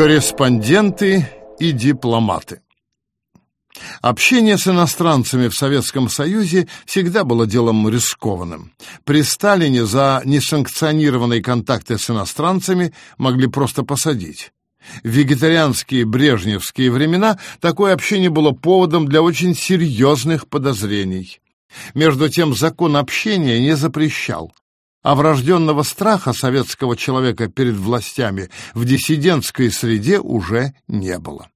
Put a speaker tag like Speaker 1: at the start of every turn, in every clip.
Speaker 1: Корреспонденты и дипломаты Общение с иностранцами в Советском Союзе всегда было делом рискованным. При Сталине за несанкционированные контакты с иностранцами могли просто посадить. В вегетарианские брежневские времена такое общение было поводом для очень серьезных подозрений. Между тем закон общения не запрещал, а врожденного страха советского человека перед властями в диссидентской среде уже не было.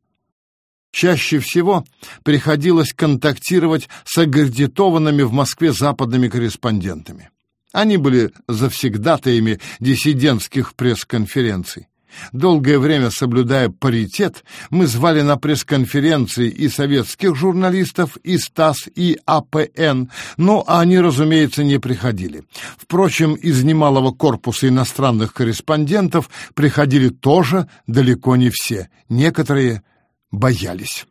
Speaker 1: Чаще всего приходилось контактировать с агредитованными в Москве западными корреспондентами. Они были завсегдатаями диссидентских пресс-конференций. Долгое время соблюдая паритет, мы звали на пресс-конференции и советских журналистов, и СТАС, и АПН, но они, разумеется, не приходили. Впрочем, из немалого корпуса иностранных корреспондентов приходили тоже далеко не все, некоторые боялись.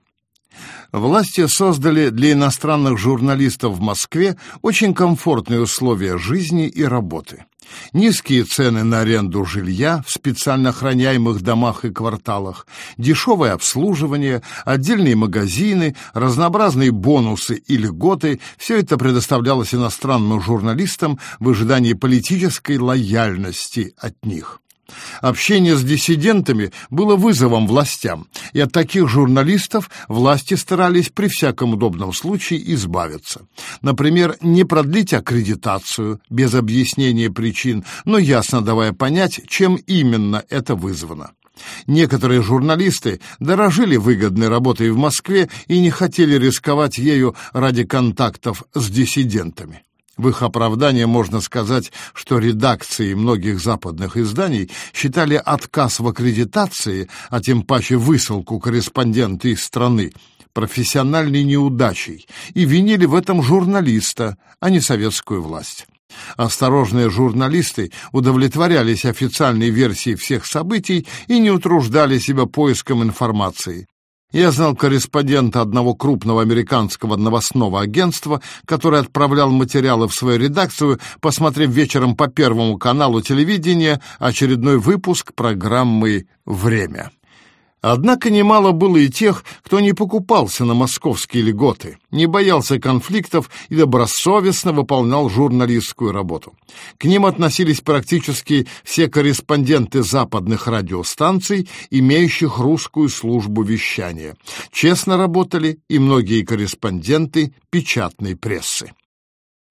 Speaker 1: Власти создали для иностранных журналистов в Москве очень комфортные условия жизни и работы. Низкие цены на аренду жилья в специально охраняемых домах и кварталах, дешевое обслуживание, отдельные магазины, разнообразные бонусы и льготы – все это предоставлялось иностранным журналистам в ожидании политической лояльности от них. Общение с диссидентами было вызовом властям, и от таких журналистов власти старались при всяком удобном случае избавиться. Например, не продлить аккредитацию без объяснения причин, но ясно давая понять, чем именно это вызвано. Некоторые журналисты дорожили выгодной работой в Москве и не хотели рисковать ею ради контактов с диссидентами. В их оправдание можно сказать, что редакции многих западных изданий считали отказ в аккредитации, а тем паче высылку корреспондента из страны, профессиональной неудачей и винили в этом журналиста, а не советскую власть. Осторожные журналисты удовлетворялись официальной версией всех событий и не утруждали себя поиском информации. Я знал корреспондента одного крупного американского новостного агентства, который отправлял материалы в свою редакцию, посмотрев вечером по Первому каналу телевидения очередной выпуск программы «Время». Однако немало было и тех, кто не покупался на московские льготы, не боялся конфликтов и добросовестно выполнял журналистскую работу. К ним относились практически все корреспонденты западных радиостанций, имеющих русскую службу вещания. Честно работали и многие корреспонденты печатной прессы.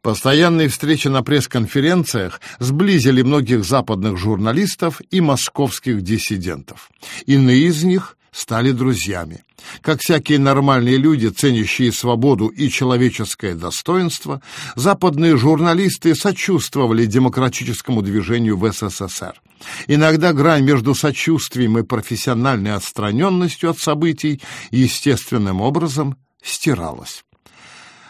Speaker 1: Постоянные встречи на пресс-конференциях сблизили многих западных журналистов и московских диссидентов. Иные из них стали друзьями. Как всякие нормальные люди, ценящие свободу и человеческое достоинство, западные журналисты сочувствовали демократическому движению в СССР. Иногда грань между сочувствием и профессиональной отстраненностью от событий естественным образом стиралась.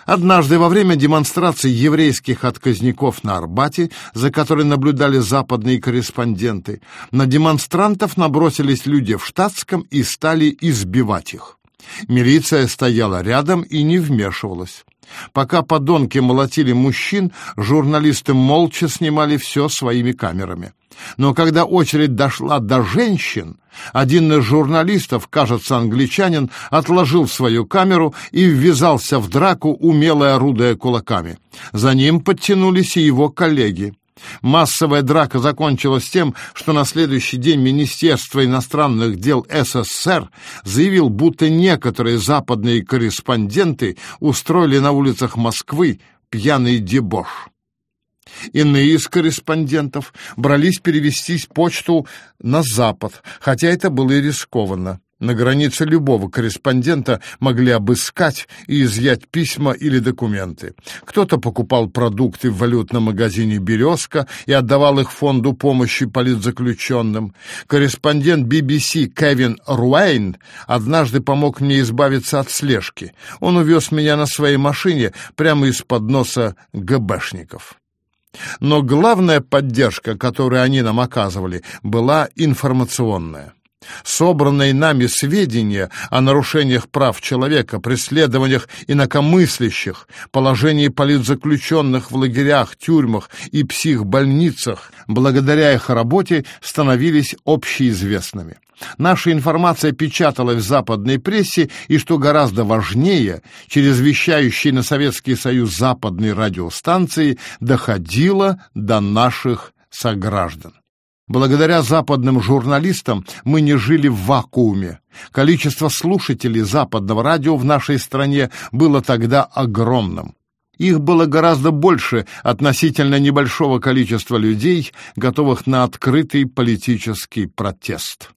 Speaker 1: Однажды во время демонстрации еврейских отказников на Арбате, за которой наблюдали западные корреспонденты, на демонстрантов набросились люди в штатском и стали избивать их. Милиция стояла рядом и не вмешивалась. Пока подонки молотили мужчин, журналисты молча снимали все своими камерами. Но когда очередь дошла до женщин, один из журналистов, кажется, англичанин, отложил свою камеру и ввязался в драку, умело орудуя кулаками. За ним подтянулись и его коллеги. Массовая драка закончилась тем, что на следующий день Министерство иностранных дел СССР заявил, будто некоторые западные корреспонденты устроили на улицах Москвы пьяный дебош. Иные из корреспондентов брались перевестись почту на Запад, хотя это было и рискованно. На границе любого корреспондента могли обыскать и изъять письма или документы. Кто-то покупал продукты в валютном магазине «Березка» и отдавал их фонду помощи политзаключенным. Корреспондент BBC Кевин Руэйн однажды помог мне избавиться от слежки. Он увез меня на своей машине прямо из-под носа ГБшников. Но главная поддержка, которую они нам оказывали, была информационная. Собранные нами сведения о нарушениях прав человека, преследованиях инакомыслящих, положении политзаключенных в лагерях, тюрьмах и психбольницах, благодаря их работе становились общеизвестными. Наша информация печаталась в западной прессе и, что гораздо важнее, через вещающие на Советский Союз западные радиостанции доходила до наших сограждан. Благодаря западным журналистам мы не жили в вакууме. Количество слушателей западного радио в нашей стране было тогда огромным. Их было гораздо больше относительно небольшого количества людей, готовых на открытый политический протест.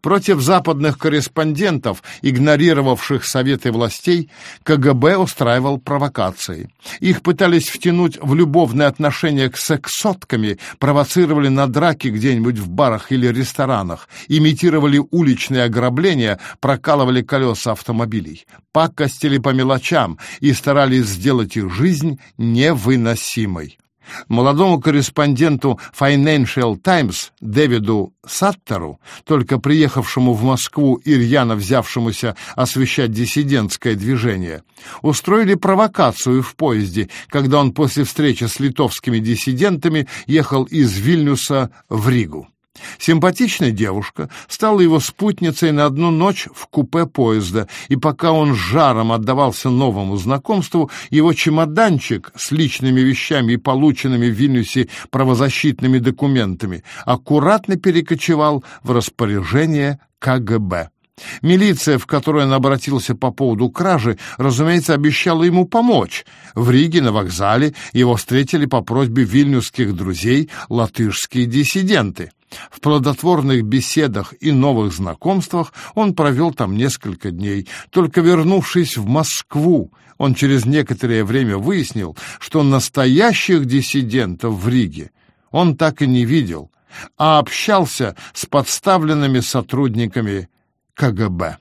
Speaker 1: Против западных корреспондентов, игнорировавших советы властей, КГБ устраивал провокации. Их пытались втянуть в любовные отношения к сексотками, провоцировали на драки где-нибудь в барах или ресторанах, имитировали уличные ограбления, прокалывали колеса автомобилей, пакостили по мелочам и старались сделать их жизнь невыносимой. Молодому корреспонденту Financial Times Дэвиду Саттеру, только приехавшему в Москву и взявшемуся освещать диссидентское движение, устроили провокацию в поезде, когда он после встречи с литовскими диссидентами ехал из Вильнюса в Ригу. Симпатичная девушка стала его спутницей на одну ночь в купе поезда, и пока он жаром отдавался новому знакомству, его чемоданчик с личными вещами и полученными в Вильнюсе правозащитными документами аккуратно перекочевал в распоряжение КГБ. Милиция, в которую он обратился по поводу кражи, разумеется, обещала ему помочь. В Риге на вокзале его встретили по просьбе вильнюсских друзей латышские диссиденты. В плодотворных беседах и новых знакомствах он провел там несколько дней. Только вернувшись в Москву, он через некоторое время выяснил, что настоящих диссидентов в Риге он так и не видел, а общался с подставленными сотрудниками КГБ.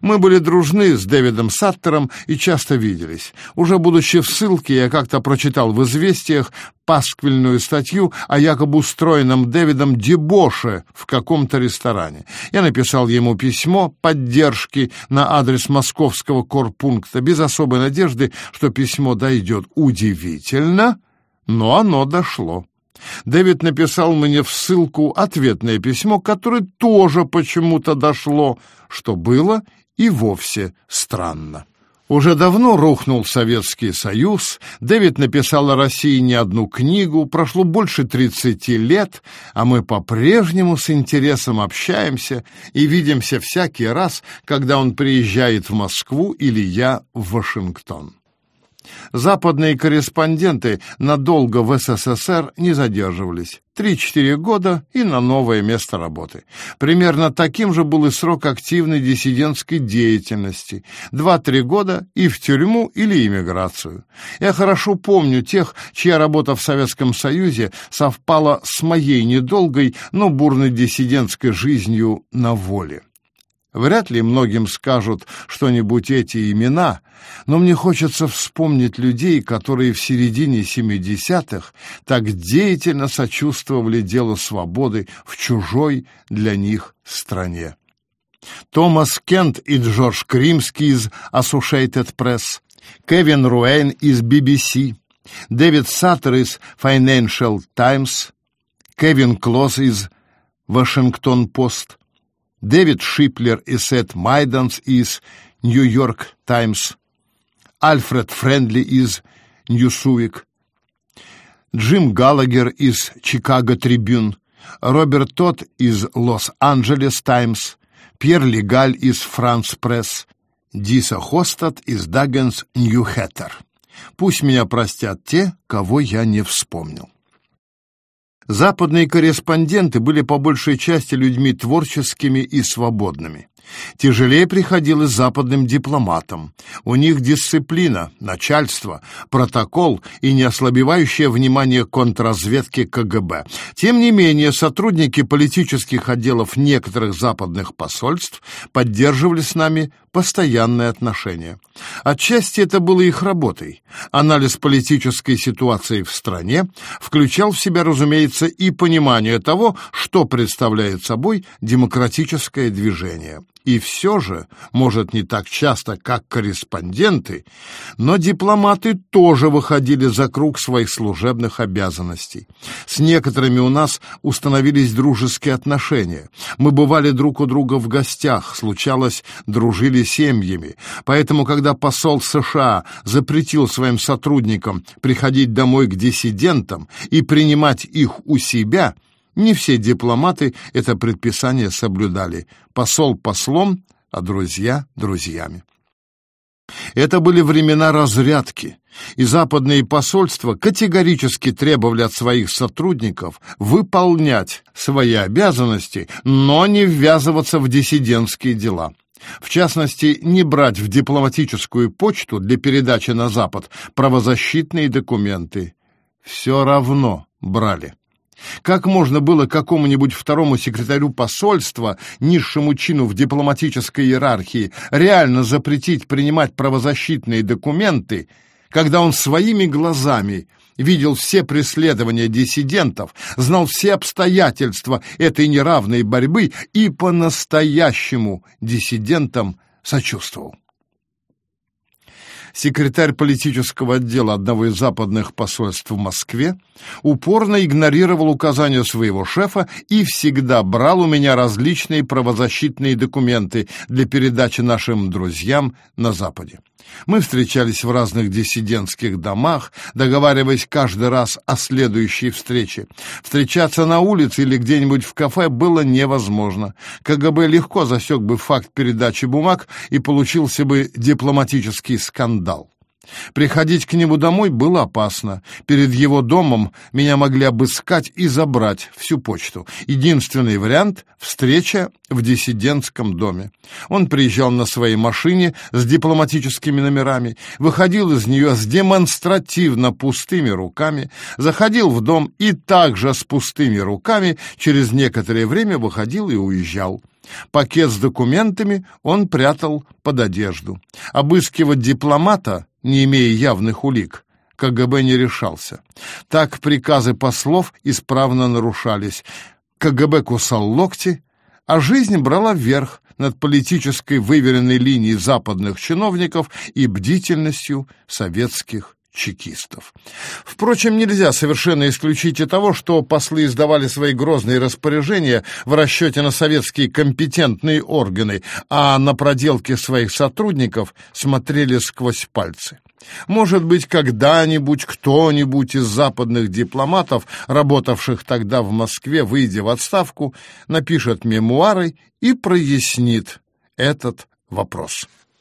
Speaker 1: Мы были дружны с Дэвидом Саттером и часто виделись. Уже будучи в ссылке, я как-то прочитал в «Известиях» пасквильную статью о якобы устроенном Дэвидом дебоше в каком-то ресторане. Я написал ему письмо поддержки на адрес московского корпункта без особой надежды, что письмо дойдет. Удивительно, но оно дошло. Дэвид написал мне в ссылку ответное письмо, которое тоже почему-то дошло, что было и вовсе странно. Уже давно рухнул Советский Союз, Дэвид написал о России не одну книгу, прошло больше 30 лет, а мы по-прежнему с интересом общаемся и видимся всякий раз, когда он приезжает в Москву или я в Вашингтон. Западные корреспонденты надолго в СССР не задерживались. Три-четыре года и на новое место работы. Примерно таким же был и срок активной диссидентской деятельности. Два-три года и в тюрьму или иммиграцию. Я хорошо помню тех, чья работа в Советском Союзе совпала с моей недолгой, но бурной диссидентской жизнью на воле. Вряд ли многим скажут что-нибудь эти имена, но мне хочется вспомнить людей, которые в середине 70-х так деятельно сочувствовали делу свободы в чужой для них стране. Томас Кент и Джордж Кримский из Associated Press, Кевин Руэйн из BBC, Дэвид Саттер из Financial Times, Кевин Клосс из Вашингтон Пост, Дэвид Шиплер и Сет Майданс из Нью-Йорк Таймс, Альфред Френдли из Ньюсуик, Джим Галагер из Чикаго Трибюн, Роберт Тот из Лос-Анджелес Таймс, Пьер Легаль из Франс Пресс, Диса Хостад из Дагенс Нюхетер. Пусть меня простят те, кого я не вспомнил. Западные корреспонденты были по большей части людьми творческими и свободными. Тяжелее приходилось западным дипломатам. У них дисциплина, начальство, протокол и неослабевающее внимание контрразведки КГБ. Тем не менее, сотрудники политических отделов некоторых западных посольств поддерживали с нами постоянные отношения. Отчасти это было их работой. Анализ политической ситуации в стране включал в себя, разумеется, и понимание того, что представляет собой демократическое движение. И все же, может, не так часто, как корреспонденты, но дипломаты тоже выходили за круг своих служебных обязанностей. С некоторыми у нас установились дружеские отношения. Мы бывали друг у друга в гостях, случалось, дружили семьями. Поэтому, когда посол США запретил своим сотрудникам приходить домой к диссидентам и принимать их у себя – не все дипломаты это предписание соблюдали. Посол послом, а друзья друзьями. Это были времена разрядки, и западные посольства категорически требовали от своих сотрудников выполнять свои обязанности, но не ввязываться в диссидентские дела. В частности, не брать в дипломатическую почту для передачи на Запад правозащитные документы. Все равно брали. Как можно было какому-нибудь второму секретарю посольства, низшему чину в дипломатической иерархии, реально запретить принимать правозащитные документы, когда он своими глазами видел все преследования диссидентов, знал все обстоятельства этой неравной борьбы и по-настоящему диссидентам сочувствовал? Секретарь политического отдела одного из западных посольств в Москве, упорно игнорировал указания своего шефа и всегда брал у меня различные правозащитные документы для передачи нашим друзьям на Западе. Мы встречались в разных диссидентских домах, договариваясь каждый раз о следующей встрече. Встречаться на улице или где-нибудь в кафе было невозможно. КГБ легко засек бы факт передачи бумаг и получился бы дипломатический скандал. Приходить к нему домой было опасно. Перед его домом меня могли обыскать и забрать всю почту. Единственный вариант — встреча в диссидентском доме. Он приезжал на своей машине с дипломатическими номерами, выходил из нее с демонстративно пустыми руками, заходил в дом и также с пустыми руками через некоторое время выходил и уезжал. Пакет с документами он прятал под одежду. Обыскивать дипломата не имея явных улик, КГБ не решался. Так приказы послов исправно нарушались. КГБ кусал локти, а жизнь брала вверх над политической выверенной линией западных чиновников и бдительностью советских чекистов. Впрочем, нельзя совершенно исключить и того, что послы издавали свои грозные распоряжения в расчете на советские компетентные органы, а на проделки своих сотрудников смотрели сквозь пальцы. Может быть, когда-нибудь кто-нибудь из западных дипломатов, работавших тогда в Москве, выйдя в отставку, напишет мемуары и прояснит этот вопрос.